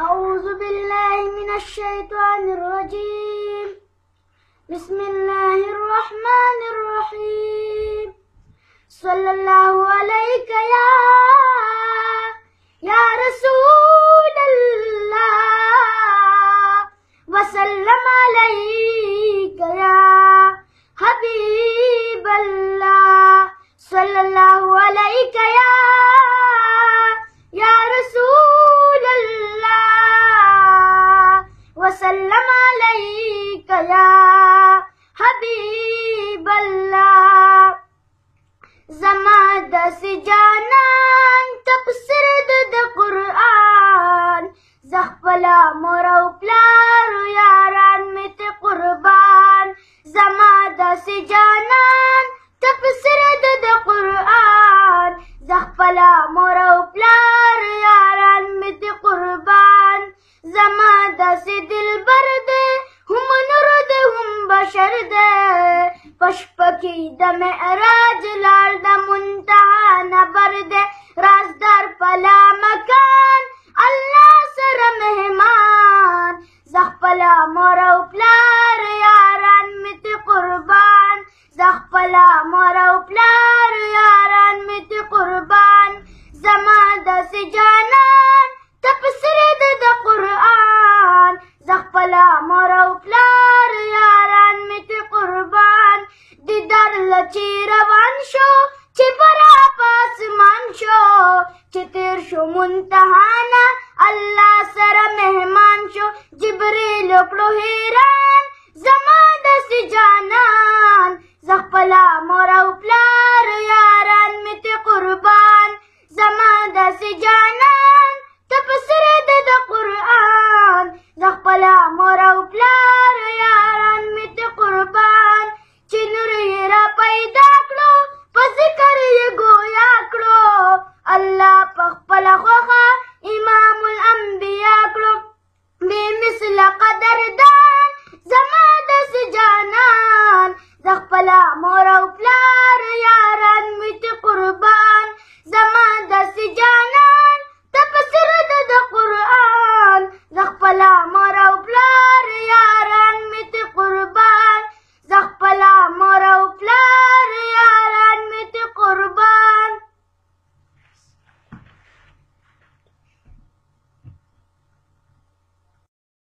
أعوذ بالله من الشيطان الرجيم بسم الله الرحمن الرحيم صلى الله عليك يا يا رسول الله وسلم عليك يا حبيب الله صلى الله عليك يا یا حبیب الله زما د سجانان تفسیر د قرآن زخپلا مور او پلار یاران میت قربان زما د سجانان تفسیر د قرآن زخپلا مور او پلار یاران میت قربان زما ده پشپ کی د معراج لار د منتها نبر ده رازدار پلا مکان الله سره مهمان زخپلا مور او پلار یاران مت قربان زخپلا مور چې روان شو چې برا پاسمان شو چې تیر شو منتهانا Assalamu